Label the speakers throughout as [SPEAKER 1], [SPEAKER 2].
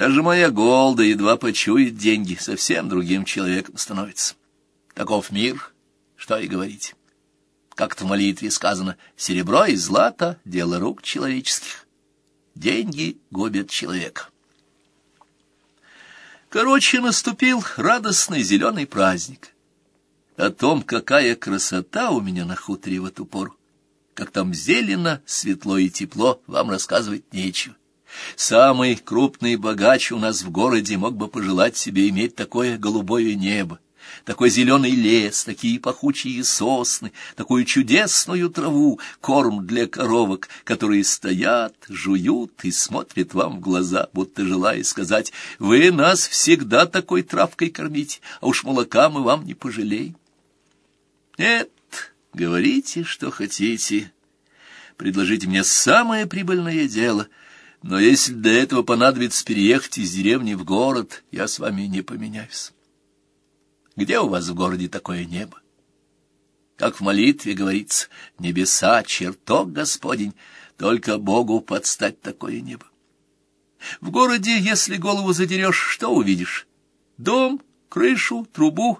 [SPEAKER 1] Даже моя голда едва почует деньги, совсем другим человеком становится. Таков мир, что и говорить. Как-то в молитве сказано, серебро и злато — дело рук человеческих. Деньги губят человека. Короче, наступил радостный зеленый праздник. О том, какая красота у меня на хуторе в эту пору, как там зелено, светло и тепло, вам рассказывать нечего. Самый крупный богач у нас в городе мог бы пожелать себе иметь такое голубое небо, такой зеленый лес, такие пахучие сосны, такую чудесную траву, корм для коровок, которые стоят, жуют и смотрят вам в глаза, будто желая сказать, «Вы нас всегда такой травкой кормите, а уж молока мы вам не пожалеем». Нет, говорите, что хотите. Предложите мне самое прибыльное дело — но если до этого понадобится переехать из деревни в город, я с вами не поменяюсь. Где у вас в городе такое небо? Как в молитве говорится, небеса, чертог Господень, только Богу подстать такое небо. В городе, если голову задерешь, что увидишь? Дом, крышу, трубу.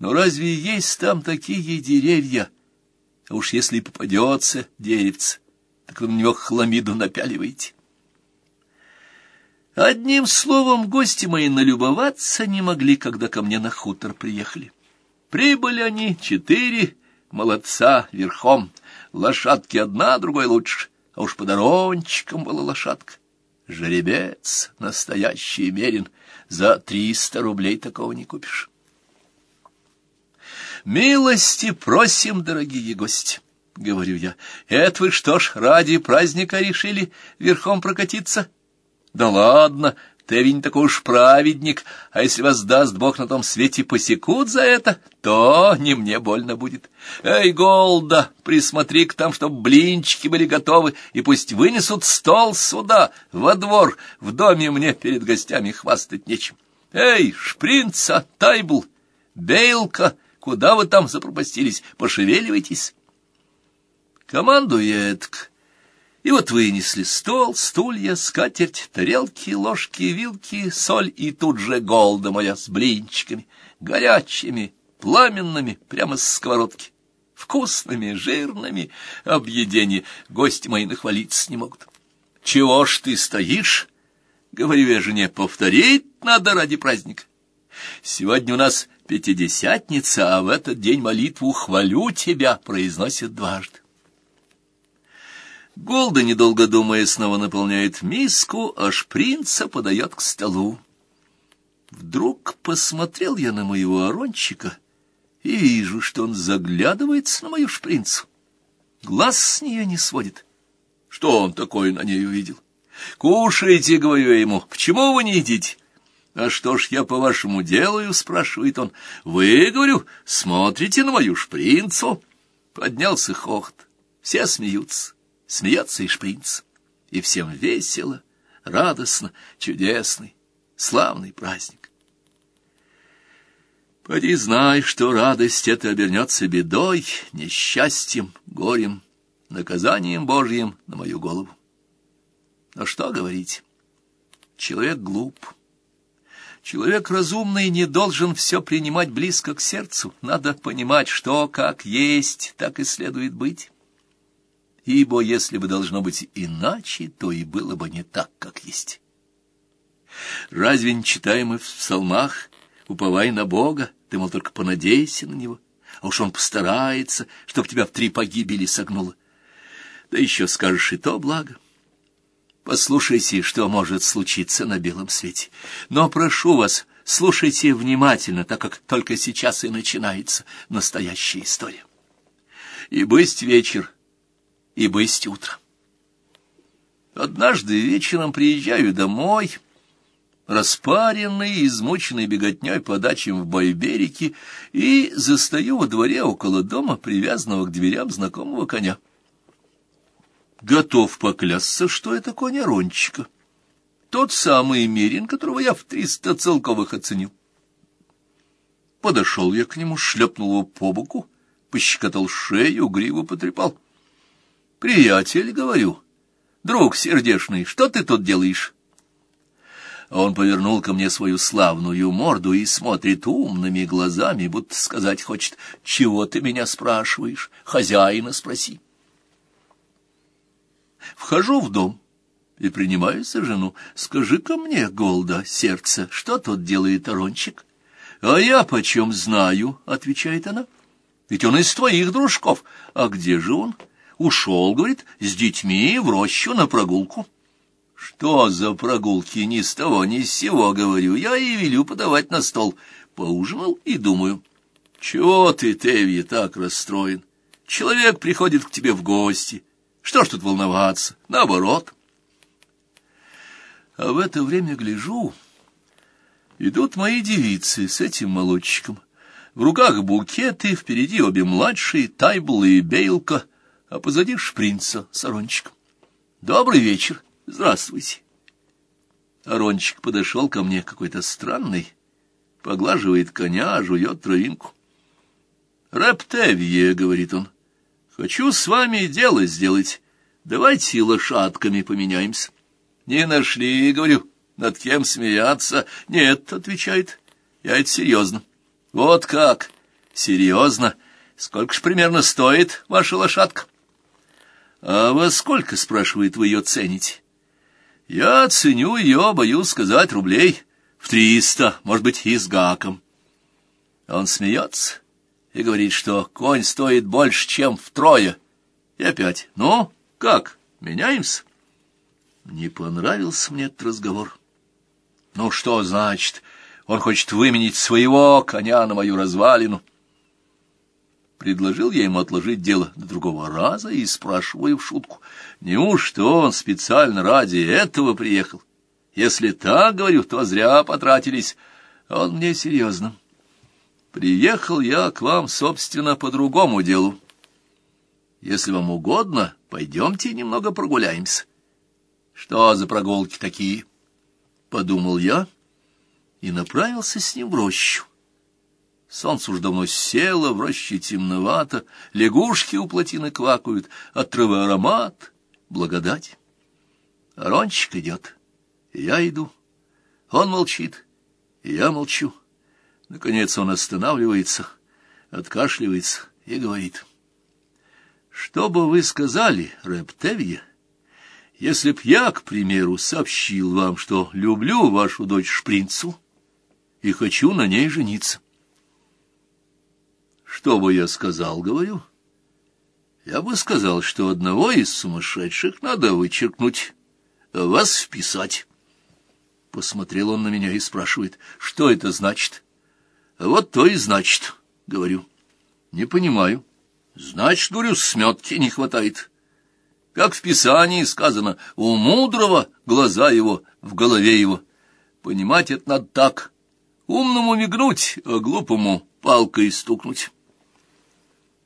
[SPEAKER 1] Но разве есть там такие деревья? А уж если попадется деревце, так вы на него хламиду напяливаете. Одним словом, гости мои налюбоваться не могли, когда ко мне на хутор приехали. Прибыли они четыре молодца верхом, лошадки одна, другой лучше, а уж подорончиком была лошадка. Жеребец, настоящий мерин, за триста рублей такого не купишь. «Милости просим, дорогие гости!» — говорю я. «Это вы что ж, ради праздника решили верхом прокатиться?» Да ладно, ты ведь не такой уж праведник, а если вас даст Бог на том свете посекут за это, то не мне больно будет. Эй, Голда, присмотри к там, чтоб блинчики были готовы, и пусть вынесут стол сюда, во двор, в доме мне перед гостями хвастать нечем. Эй, шпринца, тайбл, бейлка, куда вы там запропастились, пошевеливайтесь. Этак, и вот вынесли стол, стулья, скатерть, тарелки, ложки, вилки, соль, и тут же голда моя с блинчиками, горячими, пламенными, прямо с сковородки, вкусными, жирными, объедение гости мои нахвалиться не могут. «Чего ж ты стоишь?» — говорю я жене, — повторить надо ради праздника. Сегодня у нас пятидесятница, а в этот день молитву «Хвалю тебя» произносит дважды. Голда, недолго думая, снова наполняет миску, а шпринца подает к столу. Вдруг посмотрел я на моего орончика и вижу, что он заглядывается на мою шпринцу. Глаз с нее не сводит. Что он такое на ней увидел? «Кушайте», — говорю я ему, — «почему вы не едите?» «А что ж я, по-вашему, делаю?» — спрашивает он. «Вы, — говорю, — смотрите на мою шпринцу». Поднялся хохот. Все смеются смеется и шпринц, и всем весело, радостно, чудесный, славный праздник. Поди знай, что радость эта обернется бедой, несчастьем, горем, наказанием Божьим на мою голову. Но что говорить? Человек глуп. Человек разумный не должен все принимать близко к сердцу. Надо понимать, что как есть, так и следует быть ибо если бы должно быть иначе, то и было бы не так, как есть. Разве не читаем мы в псалмах «Уповай на Бога, ты, мол, только понадейся на Него, а уж Он постарается, чтоб тебя в три погибели согнуло». Да еще скажешь и то благо. Послушайте, что может случиться на белом свете. Но прошу вас, слушайте внимательно, так как только сейчас и начинается настоящая история. И бысть вечер, и есть утро. Однажды вечером приезжаю домой, распаренный, измученный беготней по дачам в Байберике, и застаю во дворе около дома, привязанного к дверям знакомого коня. Готов поклясться, что это конь Арончика. Тот самый Мерин, которого я в триста целковых оценил. Подошел я к нему, шлепнул его по боку, пощекотал шею, гриву потрепал — «Приятель, — говорю, — друг сердешный, что ты тут делаешь?» он повернул ко мне свою славную морду и смотрит умными глазами, будто сказать хочет, «Чего ты меня спрашиваешь? Хозяина спроси». Вхожу в дом и принимаюсь за жену. «Скажи-ка мне, Голда, сердце, что тут делает Арончик?» «А я почем знаю?» — отвечает она. «Ведь он из твоих дружков. А где же он?» «Ушел, — говорит, — с детьми в рощу на прогулку». «Что за прогулки? Ни с того, ни с сего, — говорю. Я и велю подавать на стол. Поужинал и думаю. Чего ты, Теви, так расстроен? Человек приходит к тебе в гости. Что ж тут волноваться? Наоборот». А в это время гляжу... Идут мои девицы с этим молодчиком. В руках букеты, впереди обе младшие, Тайбл и Бейлка, а позади шпринца с Арончиком. «Добрый вечер! Здравствуйте!» Арончик подошел ко мне какой-то странный, поглаживает коня, жует травинку. «Рептевье», — говорит он, — «хочу с вами дело сделать. Давайте лошадками поменяемся». «Не нашли, — говорю, над кем смеяться? Нет, — отвечает, — я это серьезно. Вот как? Серьезно? Сколько ж примерно стоит ваша лошадка? А во сколько, спрашивает, вы ее цените? Я ценю ее, боюсь сказать, рублей в триста, может быть, и с гаком. Он смеется и говорит, что конь стоит больше, чем втрое. И опять, ну, как, меняемся? Не понравился мне этот разговор. Ну что значит, он хочет выменить своего коня на мою развалину? Предложил я ему отложить дело до другого раза и спрашиваю в шутку, неужто он специально ради этого приехал? Если так, говорю, то зря потратились. Он мне серьезно. Приехал я к вам, собственно, по другому делу. Если вам угодно, пойдемте немного прогуляемся. Что за прогулки такие? —— подумал я и направился с ним в рощу. Солнце уж давно село, в роще темновато, лягушки у плотины квакают, от травы аромат, благодать. Арончик идет, я иду. Он молчит, я молчу. Наконец он останавливается, откашливается и говорит. — Что бы вы сказали, Рептевье, если б я, к примеру, сообщил вам, что люблю вашу дочь Шпринцу и хочу на ней жениться. Что бы я сказал, говорю? Я бы сказал, что одного из сумасшедших надо вычеркнуть, а вас вписать. Посмотрел он на меня и спрашивает, что это значит? Вот то и значит, говорю. Не понимаю. Значит, говорю, сметки не хватает. Как в Писании сказано, у мудрого глаза его в голове его. Понимать это надо так. Умному мигнуть, а глупому палкой стукнуть.